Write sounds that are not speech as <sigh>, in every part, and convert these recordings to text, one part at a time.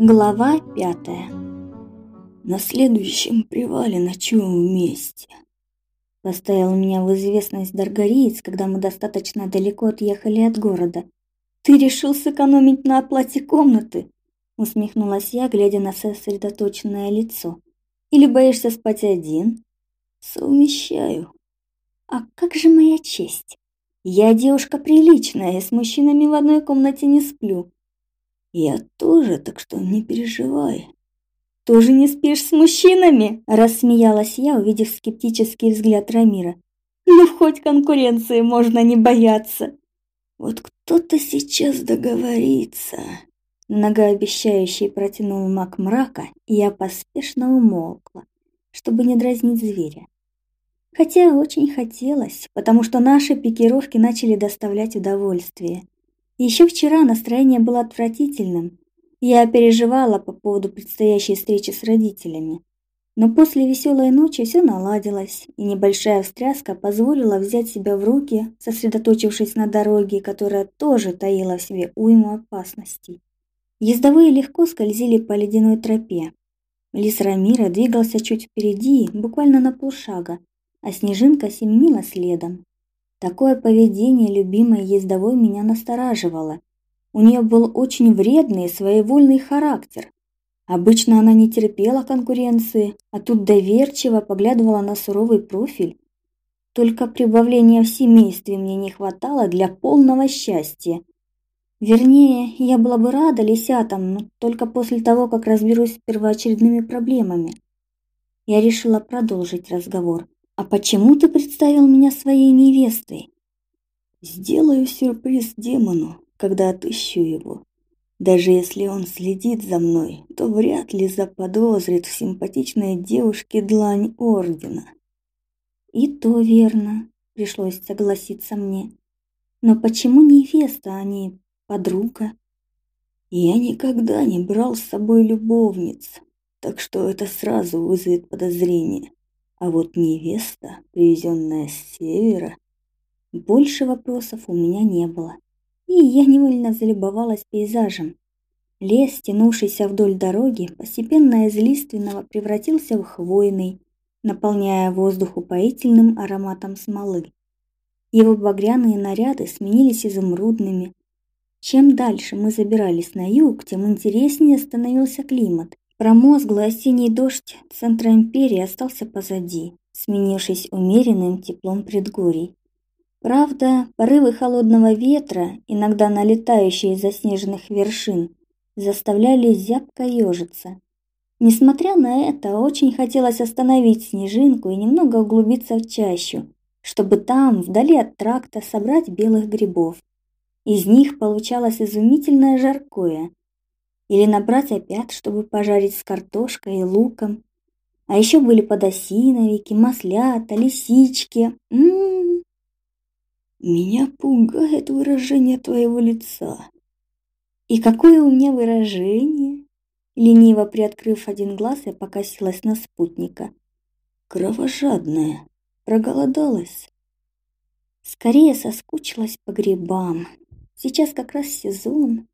Глава пятая. На следующем привале ночуем вместе. Поставил меня в известность Даргариец, когда мы достаточно далеко отъехали от города. Ты решил сэкономить на оплате комнаты? Усмехнулась я, глядя на сосредоточенное лицо. Или боишься спать один? Совмещаю. А как же моя честь? Я девушка приличная, и с мужчинами в одной комнате не сплю. Я тоже, так что не переживай. Тоже не спишь с мужчинами? Рассмеялась я, увидев скептический взгляд Рамира. Ну, хоть конкуренции можно не бояться. Вот кто-то сейчас договорится. Многообещающий протянул маг мрака, и я поспешно умолкла, чтобы не дразнить зверя. Хотя очень хотелось, потому что наши пикировки начали доставлять удовольствие. Еще вчера настроение было отвратительным. Я переживала по поводу предстоящей встречи с родителями. Но после веселой ночи все наладилось, и небольшая встряска позволила взять себя в руки, сосредоточившись на дороге, которая тоже таила в себе уйму опасностей. Ездовые легко скользили по ледяной тропе. Лис Рамира двигался чуть впереди, буквально на полшага, а Снежинка семенила следом. Такое поведение любимой ездовой меня настораживало. У нее был очень вредный и своевольный характер. Обычно она не терпела конкуренции, а тут доверчиво поглядывала на суровый профиль. Только прибавления в семействе мне не хватало для полного счастья. Вернее, я была бы рада лисятам, но только после того, как разберусь с первоочередными проблемами. Я решила продолжить разговор. А почему ты представил меня своей невестой? Сделаю сюрприз демону, когда отыщу его. Даже если он следит за мной, то вряд ли заподозрит в симпатичной девушке длань ордена. И то верно, пришлось согласиться мне. Но почему невеста, а не подруга? Я никогда не брал с собой любовниц, так что это сразу вызовет подозрение. А вот невеста, привезенная с севера, больше вопросов у меня не было. И я невольно залюбовалась пейзажем. Лес, тянувшийся вдоль дороги, постепенно из лиственного превратился в хвойный, наполняя воздух упоительным ароматом смолы. Его багряные наряды сменились изумрудными. Чем дальше мы забирались на юг, тем интереснее становился климат. Промозглый осенний дождь центра империи остался позади, сменившись умеренным теплом предгорий. Правда, порывы холодного ветра, иногда налетающие из заснеженных вершин, заставляли зябко ежиться. Несмотря на это, очень хотелось остановить снежинку и немного углубиться в чащу, чтобы там, вдали от тракта, собрать белых грибов. Из них получалось изумительное жаркое, или набрать опять, чтобы пожарить с картошкой и луком. А еще были подосиновики, маслята, лисички. М -м -м. Меня пугает выражение твоего лица. И какое у меня выражение? Лениво приоткрыв один глаз, я покосилась на спутника. Кровожадная. Проголодалась. Скорее соскучилась по грибам. Сейчас как раз сезон.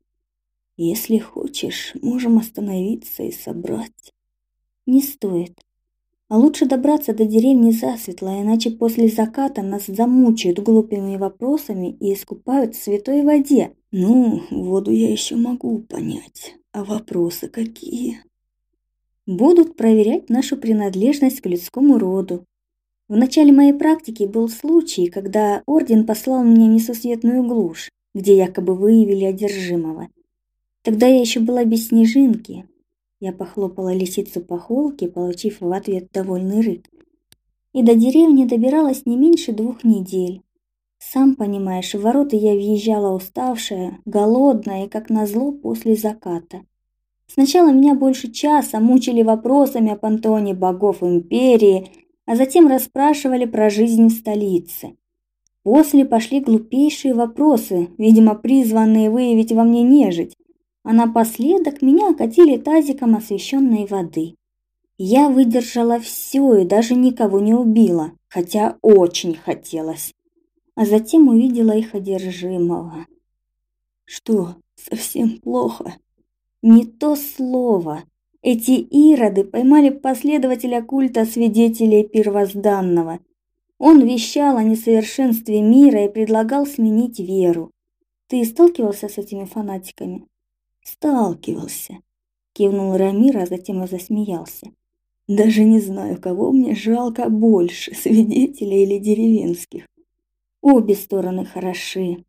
Если хочешь, можем остановиться и собрать. Не стоит. А лучше добраться до деревни засветло, иначе после заката нас замучают глупыми вопросами и искупают в святой воде. Ну, воду я еще могу понять. А вопросы какие? Будут проверять нашу принадлежность к людскому роду. В начале моей практики был случай, когда орден послал меня в несусветную глушь, где якобы выявили одержимого. Тогда я еще была без снежинки. Я похлопала лисицу по холке, получив в ответ довольный рык. И до деревни добиралась не меньше двух недель. Сам понимаешь, в ворота я въезжала уставшая, голодная и, как назло, после заката. Сначала меня больше часа мучили вопросами о пантеоне богов империи, а затем расспрашивали про жизнь в столице. После пошли глупейшие вопросы, видимо, призванные выявить во мне нежить а напоследок меня окатили тазиком освещенной воды. Я выдержала все и даже никого не убила, хотя очень хотелось. А затем увидела их одержимого. Что, совсем плохо? Не то слово. Эти ироды поймали последователя культа свидетелей первозданного. Он вещал о несовершенстве мира и предлагал сменить веру. Ты сталкивался с этими фанатиками? Сталкивался, кивнул Рамир, а затем и засмеялся. Даже не знаю, кого мне жалко больше, <laughs> свидетелей или деревенских. Обе стороны хороши,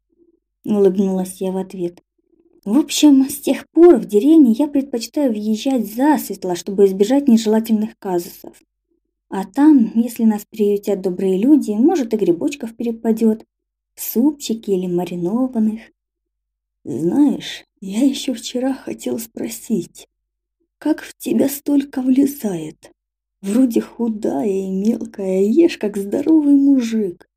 улыбнулась я в ответ. В общем, с тех пор в деревне я предпочитаю въезжать засветло, чтобы избежать нежелательных казусов. А там, если нас приютят добрые люди, может и грибочков перепадет, в или маринованных. Знаешь, я еще вчера хотел спросить, как в тебя столько влезает? Вроде худая и мелкая, ешь как здоровый мужик.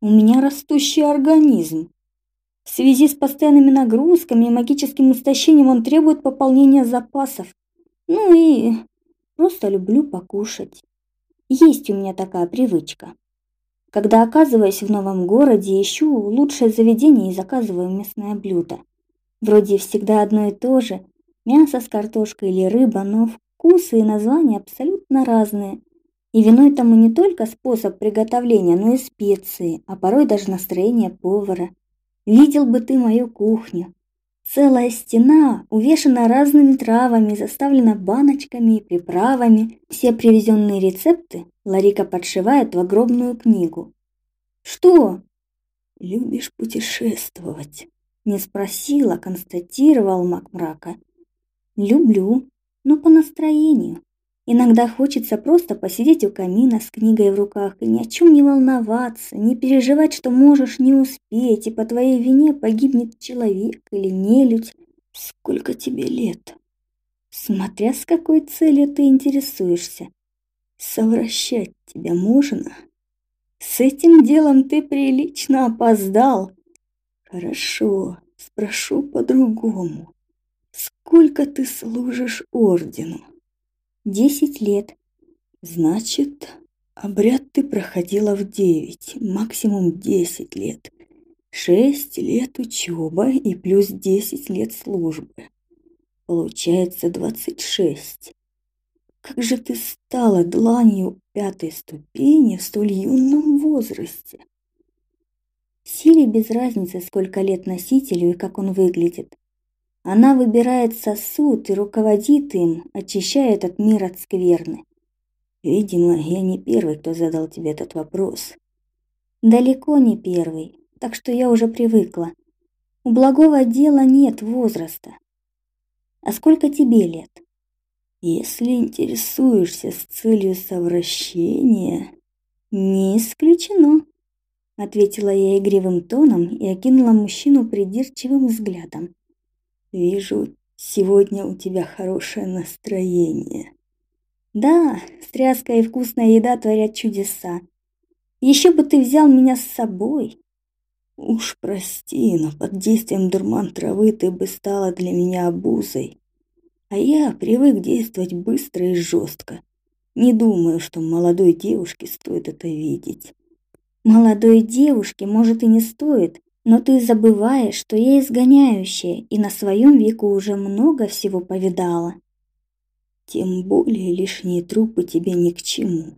У меня растущий организм. В связи с постоянными нагрузками и магическим истощением он требует пополнения запасов. Ну и просто люблю покушать. Есть у меня такая привычка. Когда оказываюсь в новом городе, ищу лучшее заведение и заказываю местное блюдо. Вроде всегда одно и то же, мясо с картошкой или рыба, но вкусы и названия абсолютно разные. И виной тому не только способ приготовления, но и специи, а порой даже настроение повара. Видел бы ты мою кухню. Целая стена увешана разными травами, заставлена баночками и приправами. Все привезенные рецепты Ларика подшивает в огромную книгу. Что? Любишь путешествовать? Не спросила, констатировал маг мрака. Люблю, но по настроению. Иногда хочется просто посидеть у камина с книгой в руках и ни о чем не волноваться, не переживать, что можешь не успеть, и по твоей вине погибнет человек или нелюдь. Сколько тебе лет? Смотря с какой целью ты интересуешься. Совращать тебя можно? С этим делом ты прилично опоздал. Хорошо, спрошу по-другому. Сколько ты служишь ордену? Десять лет. Значит, обряд ты проходила в девять, максимум десять лет. Шесть лет учебы и плюс десять лет службы. Получается двадцать шесть. Как же ты стала дланью пятой ступени в столь юном возрасте? Силе без разницы, сколько лет носителю и как он выглядит. Она выбирает сосуд и руководит им, очищая этот мир от скверны. Видимо, я не первый, кто задал тебе этот вопрос. Далеко не первый, так что я уже привыкла. У благого дела нет возраста. А сколько тебе лет? Если интересуешься с целью совращения, не исключено ответила я игривым тоном и окинула мужчину придирчивым взглядом. Вижу, сегодня у тебя хорошее настроение. Да, стряска и вкусная еда творят чудеса. Еще бы ты взял меня с собой. Уж прости, но под действием дурман травы ты бы стала для меня обузой. А я привык действовать быстро и жестко. Не думаю, что молодой девушке стоит это видеть. Молодой девушке, может, и не стоит, но ты забываешь, что я изгоняющая и на своем веку уже много всего повидала. Тем более лишние трупы тебе ни к чему.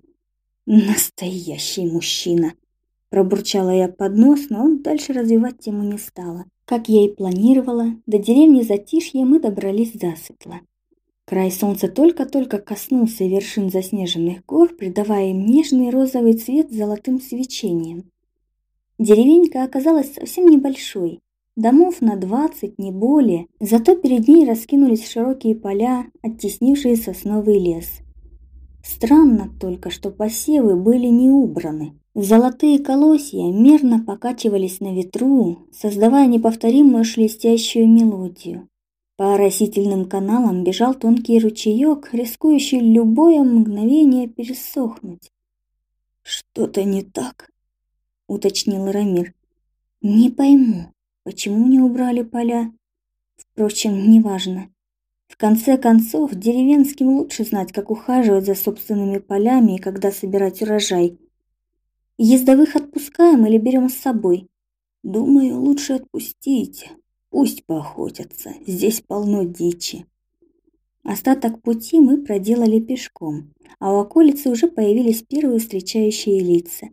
Настоящий мужчина. Пробурчала я под нос, но он дальше развивать тему не стала. Как я и планировала, до деревни Затишье мы добрались засветло. Край солнца только-только коснулся вершин заснеженных гор, придавая им нежный розовый цвет золотым свечением. Деревенька оказалась совсем небольшой, домов на двадцать, не более, зато перед ней раскинулись широкие поля, оттеснившие сосновый лес. Странно только, что посевы были не убраны. Золотые колосья мерно покачивались на ветру, создавая неповторимую шелестящую мелодию. По растительным каналам бежал тонкий ручеек, рискующий любое мгновение пересохнуть. «Что-то не так?» — уточнил Рамир. «Не пойму, почему не убрали поля? Впрочем, неважно. В конце концов, деревенским лучше знать, как ухаживать за собственными полями и когда собирать урожай. Ездовых отпускаем или берем с собой?» «Думаю, лучше отпустить. Пусть поохотятся, здесь полно дичи. Остаток пути мы проделали пешком, а у околицы уже появились первые встречающие лица.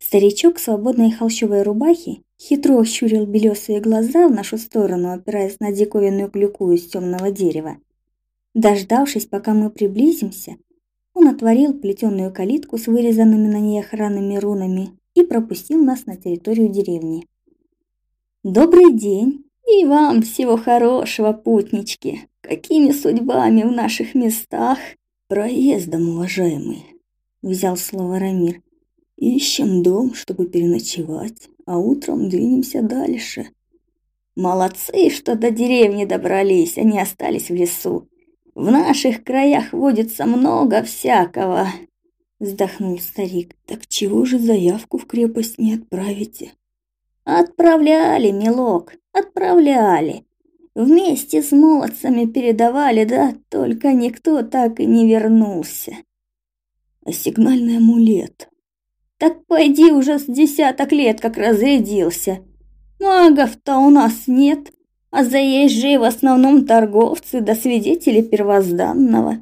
Старичок в свободной холщовой рубахе хитро щурил белесые глаза в нашу сторону, опираясь на диковинную клюку из темного дерева. Дождавшись, пока мы приблизимся, он отворил плетеную калитку с вырезанными на ней охранными рунами и пропустил нас на территорию деревни. «Добрый день! И вам всего хорошего, путнички! Какими судьбами в наших местах?» «Проездом, уважаемый!» — взял слово Рамир. «Ищем дом, чтобы переночевать, а утром двинемся дальше». «Молодцы, что до деревни добрались, они остались в лесу. В наших краях водится много всякого, вздохнул старик. Так чего же заявку в крепость не отправите? Отправляли, милок, отправляли. Вместе с молодцами передавали, да только никто так и не вернулся. А сигнальный амулет? Так пойди уже с десяток лет как разрядился. Магов-то у нас нет, а заезжие в основном торговцы да свидетели первозданного.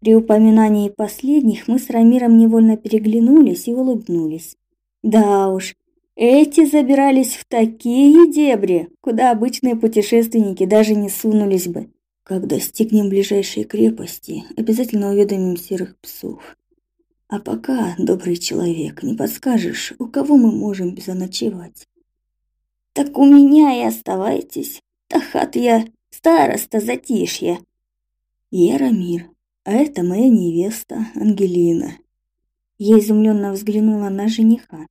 При упоминании последних мы с Рамиром невольно переглянулись и улыбнулись. Да уж, эти забирались в такие дебри, куда обычные путешественники даже не сунулись бы. Как достигнем ближайшей крепости, обязательно уведомим серых псов. А пока, добрый человек, не подскажешь, у кого мы можем заночевать? Так у меня и оставайтесь. Тахат я, староста затишья. Я Рамир, а это моя невеста Ангелина. Я изумленно взглянула на жениха.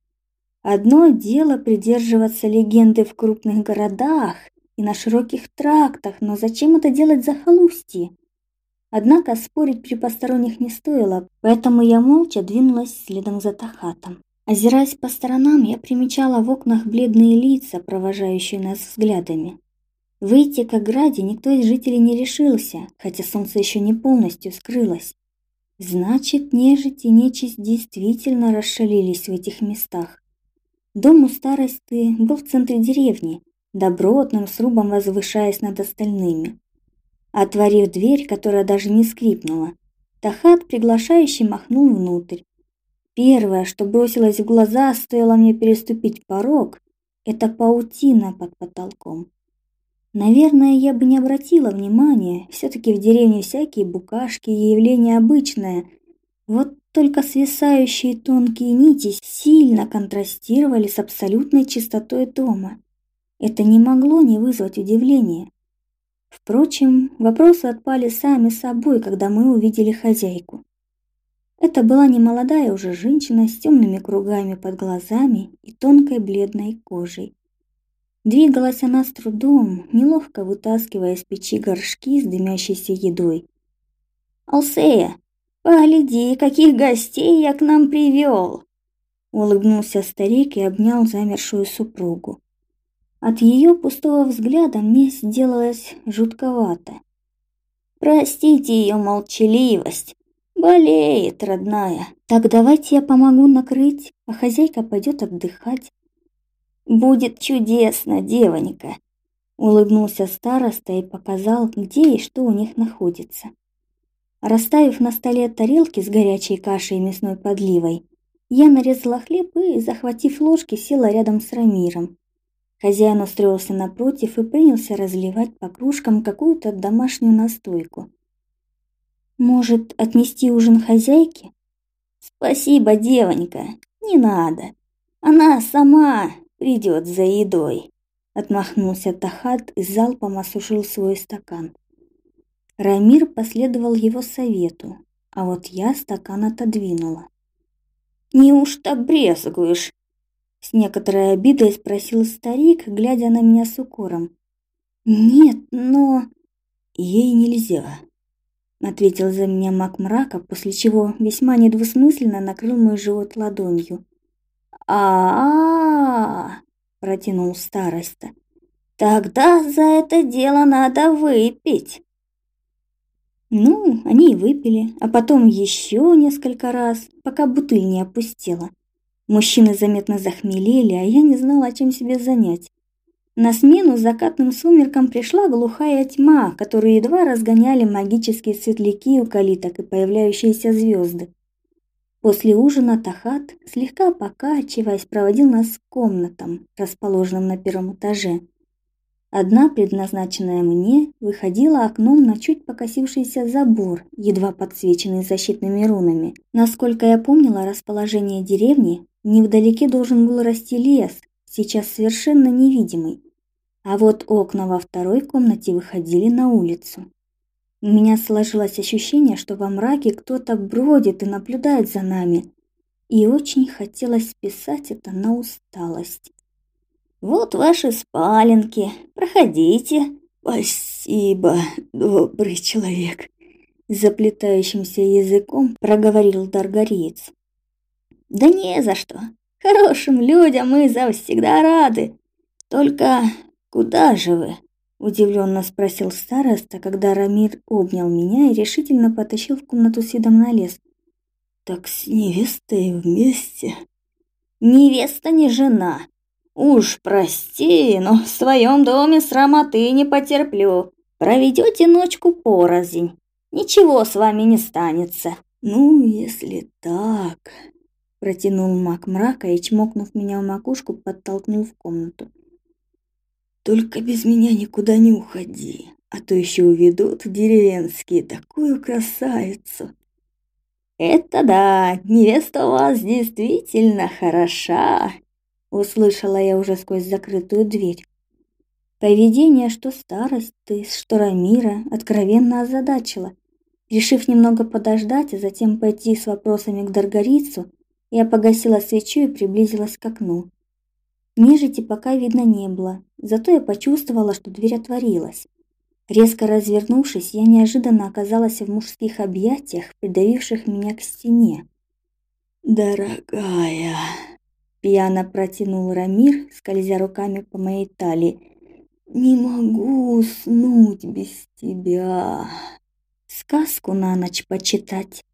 Одно дело придерживаться легенды в крупных городах и на широких трактах, но зачем это делать за захолустье? Однако спорить при посторонних не стоило, поэтому я молча двинулась следом за Тахатом. Озираясь по сторонам, я примечала в окнах бледные лица, провожающие нас взглядами. Выйти к ограде никто из жителей не решился, хотя солнце еще не полностью скрылось. Значит, нежить и нечисть действительно расшалились в этих местах. Дом у старосты был в центре деревни, добротным срубом возвышаясь над остальными. Отворив дверь, которая даже не скрипнула, Тахат приглашающе махнул внутрь, Первое, что бросилось в глаза, стоило мне переступить порог, это паутина под потолком. Наверное, я бы не обратила внимания, все таки в деревне всякие букашки и явление обычное. Вот только свисающие тонкие нити сильно контрастировали с абсолютной чистотой дома. Это не могло не вызвать удивления. Впрочем, вопросы отпали сами собой, когда мы увидели хозяйку. Это была немолодая уже женщина с темными кругами под глазами и тонкой бледной кожей. Двигалась она с трудом, неловко вытаскивая из печи горшки с дымящейся едой. «Алсея, погляди, каких гостей я к нам привел!» Улыбнулся старик и обнял замершую супругу. От ее пустого взгляда мне сделалось жутковато. «Простите ее молчаливость, Болеет, родная. Так давайте я помогу накрыть, а хозяйка пойдет отдыхать. Будет чудесно, девонька. Улыбнулся староста и показал, где и что у них находится. Расставив на столе тарелки с горячей кашей и мясной подливой, я нарезала хлеб и, захватив ложки, села рядом с Рамиром. Хозяин устроился напротив и принялся разливать по кружкам какую-то домашнюю настойку. Может, отнести ужин хозяйке? Спасибо, девонька, не надо. Она сама придет за едой. Отмахнулся Тахат и залпом осушил свой стакан. Рамир последовал его совету, а вот я стакан отодвинула. «Неужто брезгуешь?» С некоторой обидой спросил старик, глядя на меня с укором. «Нет, но...» «Ей нельзя», ответил за меня маг мрака, после чего весьма недвусмысленно накрыл мой живот ладонью. А, -а, -а, протянул староста. Тогда за это дело надо выпить. Ну, они и выпили, а потом еще несколько раз, пока бутыль не опустела. Мужчины заметно захмелели, а я не знала, чем себе занять. На смену закатным сумеркам пришла глухая тьма, которую едва разгоняли магические светляки у калиток и появляющиеся звезды. После ужина Тахат, слегка покачиваясь, проводил нас к комнатам, расположенным на первом этаже. Одна, предназначенная мне, выходила окном на чуть покосившийся забор, едва подсвеченный защитными рунами. Насколько я помнила расположение деревни, невдалеке должен был расти лес, сейчас совершенно невидимый. А вот окна во второй комнате выходили на улицу. У меня сложилось ощущение, что во мраке кто-то бродит и наблюдает за нами, и очень хотелось списать это на усталость. «Вот ваши спаленки, проходите». «Спасибо, добрый человек», — заплетающимся языком проговорил Даргариец. «Да не за что. Хорошим людям мы завсегда рады. Только куда же вы?» Удивленно спросил староста, когда Рамир обнял меня и решительно потащил в комнату с видом на лес. «Так с невестой вместе?» «Невеста не жена. Уж прости, но в своем доме срамоты не потерплю. Проведете ночку порознь. Ничего с вами не станется». «Ну, если так...» Протянул маг мрака и, чмокнув меня в макушку, подтолкнул в комнату. Только без меня никуда не уходи, а то еще уведут деревенские такую красавицу. Это да, невеста у вас действительно хороша, услышала я уже сквозь закрытую дверь. Поведение, что старость, ты, что Рамира, откровенно озадачило. Решив немного подождать, а затем пойти с вопросами к Даргарицу, я погасила свечу и приблизилась к окну. Нежити пока видно не было, зато я почувствовала, что дверь отворилась. Резко развернувшись, я неожиданно оказалась в мужских объятиях, придавивших меня к стене. «Дорогая!» — пьяно протянул Рамир, скользя руками по моей талии. «Не могу уснуть без тебя!» «Сказку на ночь почитать!»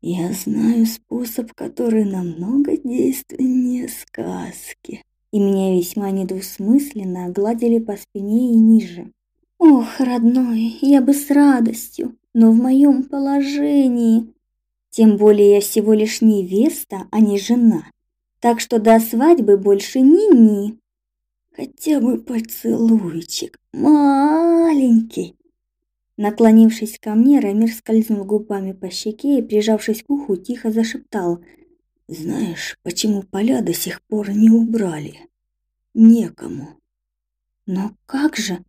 Я знаю способ, который намного действеннее сказки. И меня весьма недвусмысленно огладили по спине и ниже. Ох, родной, я бы с радостью, но в моем положении. Тем более я всего лишь невеста, а не жена. Так что до свадьбы больше ни-ни. Хотя бы поцелуйчик, маленький. Наклонившись ко мне, Рамир скользнул губами по щеке и, прижавшись к уху, тихо зашептал. «Знаешь, почему поля до сих пор не убрали? Некому». «Но как же?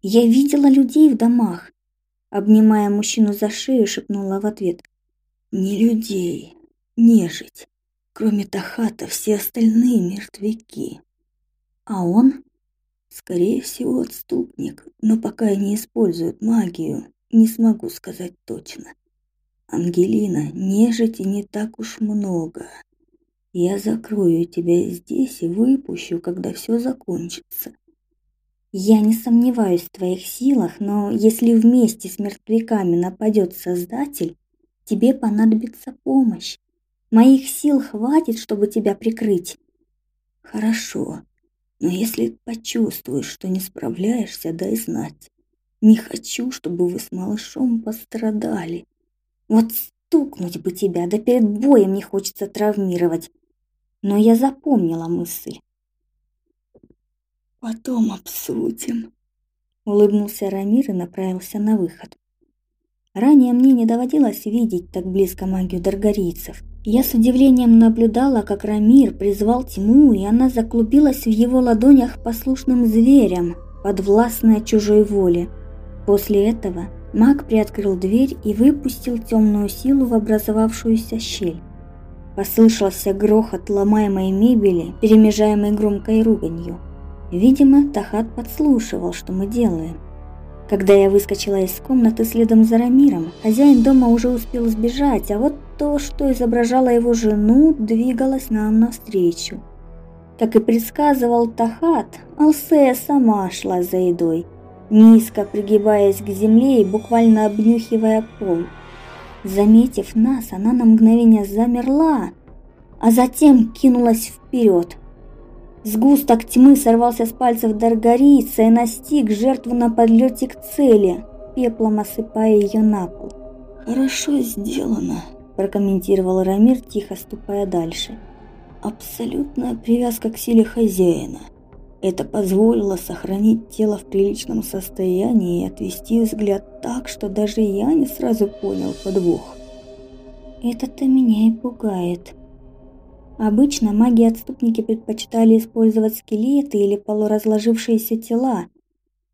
Я видела людей в домах!» Обнимая мужчину за шею, шепнула в ответ. «Не людей, нежить. Кроме Тахата, все остальные мертвяки. А он?» Скорее всего, отступник, но пока не использует магию, не смогу сказать точно. Ангелина, нежити не так уж много. Я закрою тебя здесь и выпущу, когда все закончится. Я не сомневаюсь в твоих силах, но если вместе с мертвяками нападет Создатель, тебе понадобится помощь. Моих сил хватит, чтобы тебя прикрыть. Хорошо. Но если почувствуешь, что не справляешься, дай знать. Не хочу, чтобы вы с малышом пострадали. Вот стукнуть бы тебя, да перед боем не хочется травмировать. Но я запомнила мысль. Потом обсудим. Улыбнулся Рамир и направился на выход. Ранее мне не доводилось видеть так близко магию даргарийцев. Я с удивлением наблюдала, как Рамир призвал тьму, и она заклубилась в его ладонях послушным зверем, подвластная чужой воле. После этого маг приоткрыл дверь и выпустил темную силу в образовавшуюся щель. Послышался грохот ломаемой мебели, перемежаемый громкой руганью. Видимо, Тахат подслушивал, что мы делаем. Когда я выскочила из комнаты следом за Рамиром, хозяин дома уже успел сбежать, а вот то, что изображало его жену, двигалось нам навстречу. Как и предсказывал Тахат, Алсея сама шла за едой, низко пригибаясь к земле и буквально обнюхивая пол. Заметив нас, она на мгновение замерла, а затем кинулась вперед. Сгусток тьмы сорвался с пальцев Даргарица и настиг жертву на подлете к цели, пеплом осыпая ее на пол. «Хорошо сделано», – прокомментировал Рамир, тихо ступая дальше. «Абсолютная привязка к силе хозяина. Это позволило сохранить тело в приличном состоянии и отвести взгляд так, что даже я не сразу понял подвох. Это-то меня и пугает. Обычно маги-отступники предпочитали использовать скелеты или полуразложившиеся тела.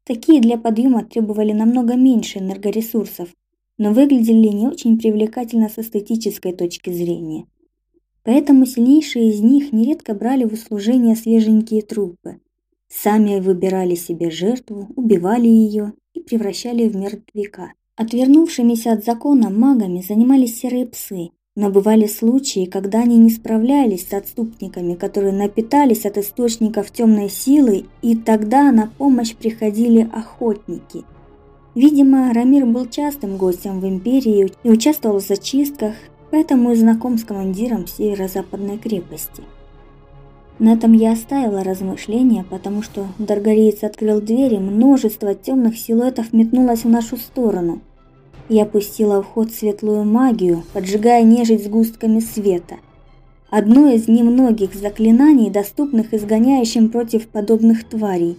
Такие для подъема требовали намного меньше энергоресурсов, но выглядели не очень привлекательно с эстетической точки зрения. Поэтому сильнейшие из них нередко брали в услужение свеженькие трупы. Сами выбирали себе жертву, убивали ее и превращали в мертвяка. Отвернувшимися от закона магами занимались серые псы, но бывали случаи, когда они не справлялись с отступниками, которые напитались от источников темной силы, и тогда на помощь приходили охотники. Видимо, Рамир был частым гостем в империи и участвовал в зачистках, поэтому и знаком с командиром северо-западной крепости. На этом я оставила размышления, потому что Даргариец открыл дверь, и множество темных силуэтов метнулось в нашу сторону. Я пустила в ход светлую магию, поджигая нежить сгустками света. Одно из немногих заклинаний, доступных изгоняющим против подобных тварей.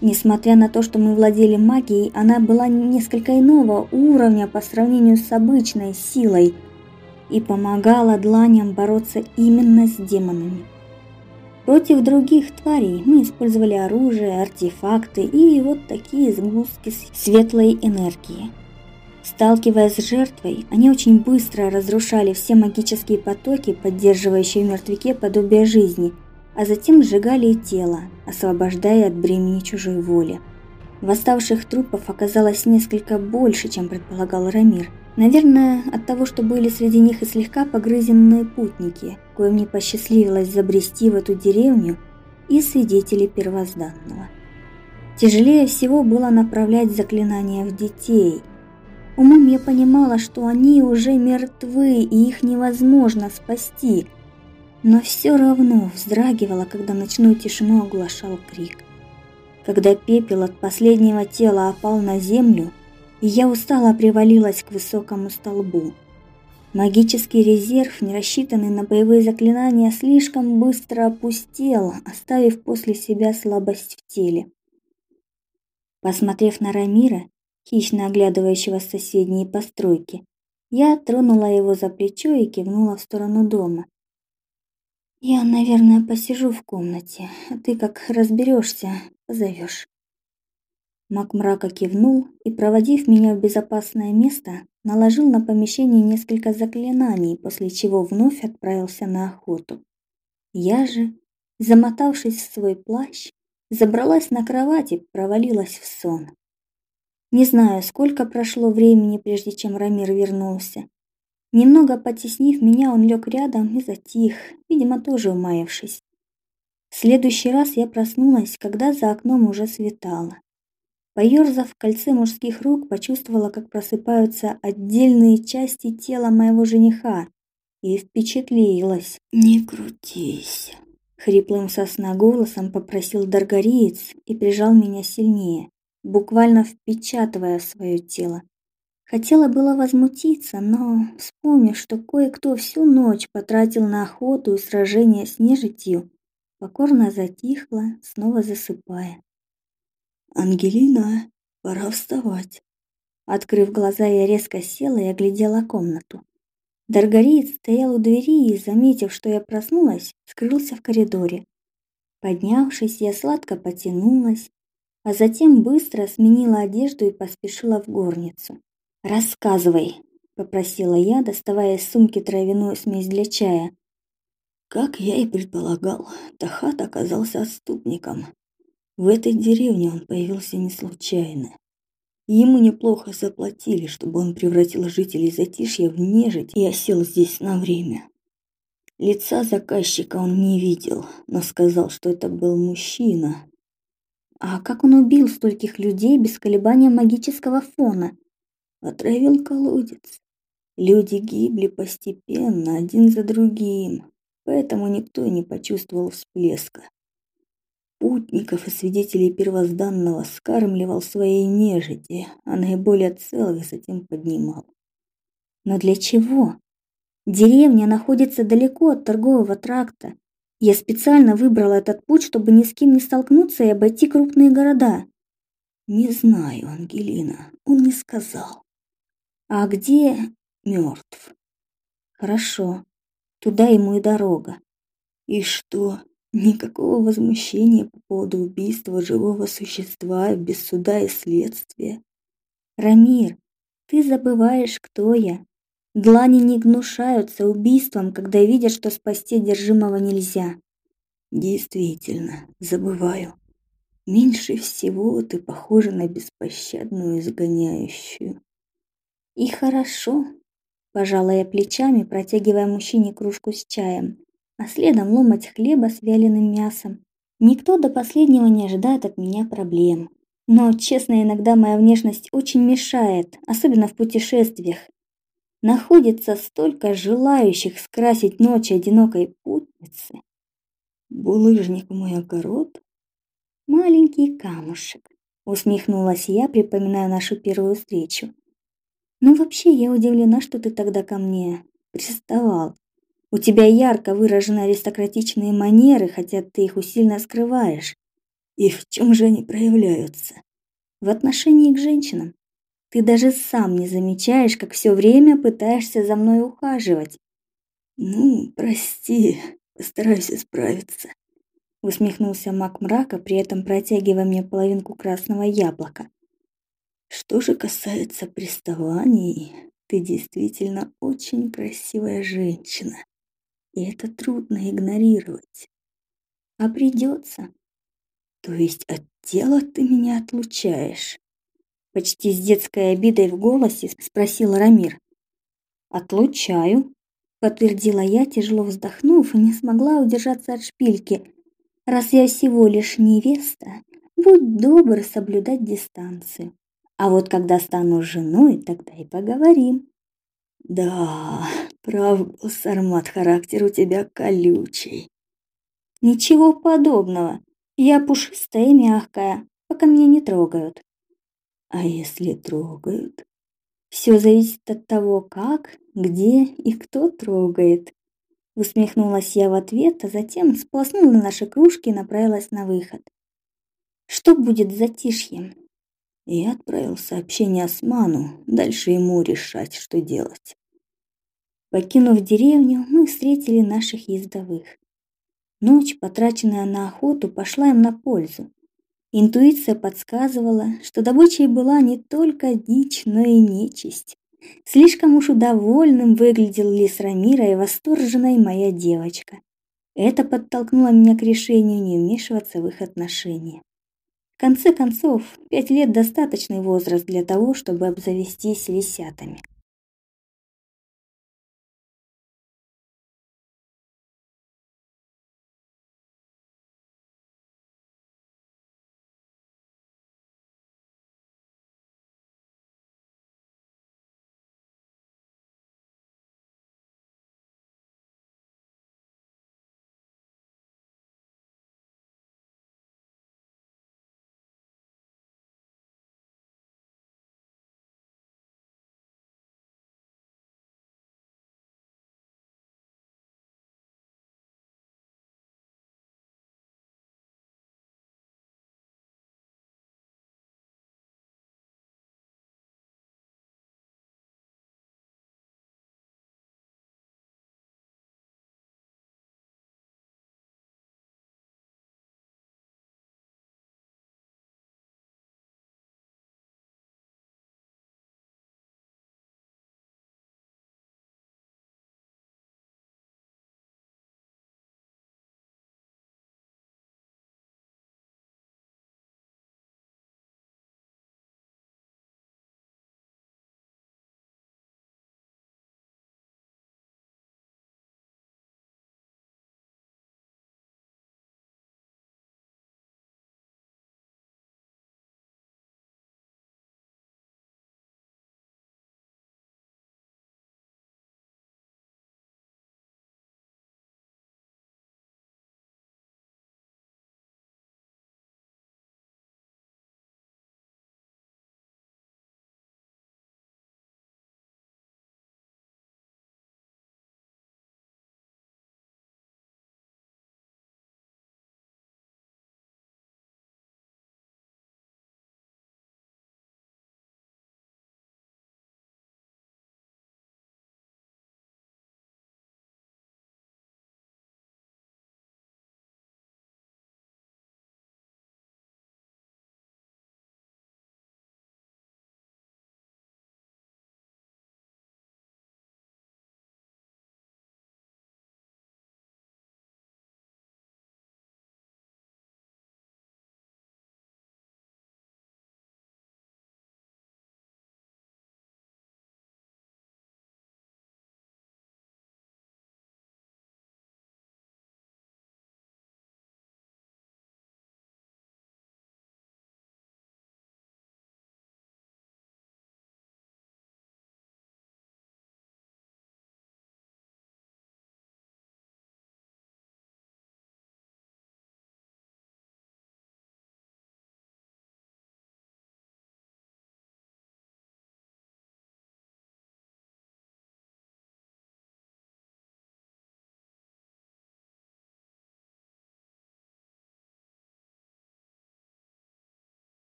Несмотря на то, что мы владели магией, она была несколько иного уровня по сравнению с обычной силой и помогала дланям бороться именно с демонами. Против других тварей мы использовали оружие, артефакты и вот такие сгустки светлой энергии. Сталкиваясь с жертвой, они очень быстро разрушали все магические потоки, поддерживающие в мертвяке подобие жизни, а затем сжигали и тело, освобождая от бремени чужой воли. Восставших трупов оказалось несколько больше, чем предполагал Рамир – Наверное, от того, что были среди них и слегка погрызенные путники, коим не посчастливилось забрести в эту деревню, и свидетели первозданного. Тяжелее всего было направлять заклинания в детей. Умом я понимала, что они уже мертвы, и их невозможно спасти, но все равно вздрагивала, когда ночную тишину оглашал крик. Когда пепел от последнего тела опал на землю, и я устало привалилась к высокому столбу. Магический резерв, не рассчитанный на боевые заклинания, слишком быстро опустел, оставив после себя слабость в теле. Посмотрев на Рамира, хищно оглядывающего соседние постройки, я тронула его за плечо и кивнула в сторону дома. «Я, наверное, посижу в комнате, а ты как разберешься, позовешь». Маг мрака кивнул и, проводив меня в безопасное место, наложил на помещение несколько заклинаний, после чего вновь отправился на охоту. Я же, замотавшись в свой плащ, забралась на кровать и провалилась в сон. Не знаю, сколько прошло времени, прежде чем Рамир вернулся. Немного потеснив меня, он лег рядом и затих, видимо, тоже умаявшись. В следующий раз я проснулась, когда за окном уже светало. Поёрзав в кольце мужских рук, почувствовала, как просыпаются отдельные части тела моего жениха, и впечатлилась. «Не крутись!» Хриплым сосна голосом попросил Даргариец и прижал меня сильнее, буквально впечатывая в свое тело. Хотела было возмутиться, но, вспомнив, что кое-кто всю ночь потратил на охоту и сражение с нежитью, покорно затихла, снова засыпая. «Ангелина, пора вставать». Открыв глаза, я резко села и оглядела комнату. Даргариец стоял у двери и, заметив, что я проснулась, скрылся в коридоре. Поднявшись, я сладко потянулась, а затем быстро сменила одежду и поспешила в горницу. «Рассказывай», — попросила я, доставая из сумки травяную смесь для чая. Как я и предполагал, Тахат оказался отступником. В этой деревне он появился не случайно. Ему неплохо заплатили, чтобы он превратил жителей Затишья в нежить и осел здесь на время. Лица заказчика он не видел, но сказал, что это был мужчина. А как он убил стольких людей без колебания магического фона? Отравил колодец. Люди гибли постепенно, один за другим, поэтому никто не почувствовал всплеска. путников и свидетелей первозданного скармливал своей нежити, а наиболее целых затем поднимал. Но для чего? Деревня находится далеко от торгового тракта. Я специально выбрала этот путь, чтобы ни с кем не столкнуться и обойти крупные города. Не знаю, Ангелина, он не сказал. А где мертв? Хорошо. Туда ему и дорога. И что? Никакого возмущения по поводу убийства живого существа без суда и следствия. Рамир, ты забываешь, кто я. Длани не гнушаются убийством, когда видят, что спасти одержимого нельзя. Действительно, забываю. Меньше всего ты похожа на беспощадную изгоняющую. И хорошо, пожала я плечами, протягивая мужчине кружку с чаем, а следом ломать хлеба с вяленым мясом. Никто до последнего не ожидает от меня проблем. Но, честно, иногда моя внешность очень мешает, особенно в путешествиях, находится столько желающих скрасить ночь одинокой путницы. Булыжник мой огород? Маленький камушек, усмехнулась я, припоминая нашу первую встречу. Ну вообще, я удивлена, что ты тогда ко мне приставал. У тебя ярко выражены аристократичные манеры, хотя ты их усиленно скрываешь. И в чем же они проявляются? В отношении к женщинам. Ты даже сам не замечаешь, как все время пытаешься за мной ухаживать. Ну, прости, постараюсь исправиться. Усмехнулся маг мрака, при этом протягивая мне половинку красного яблока. Что же касается приставаний, ты действительно очень красивая женщина. И это трудно игнорировать. А придется. То есть от тела ты меня отлучаешь? Почти с детской обидой в голосе спросил Рамир. Отлучаю, подтвердила я, тяжело вздохнув, и не смогла удержаться от шпильки. Раз я всего лишь невеста, будь добр соблюдать дистанцию. А вот когда стану женой, тогда и поговорим. Да, прав был Сармат, характер у тебя колючий. Ничего подобного. Я пушистая и мягкая, пока меня не трогают. А если трогают? Все зависит от того, как, где и кто трогает. Усмехнулась я в ответ, а затем сполоснула наши кружки и направилась на выход. Что будет с затишьем? Я отправил сообщение Осману, дальше ему решать, что делать. Покинув деревню, мы встретили наших ездовых. Ночь, потраченная на охоту, пошла им на пользу. Интуиция подсказывала, что добычей была не только дичь, но и нечисть. Слишком уж удовольным выглядел лис Рамира и восторженная моя девочка. Это подтолкнуло меня к решению не вмешиваться в их отношения. В конце концов, пять лет достаточный возраст для того, чтобы обзавестись лисятами.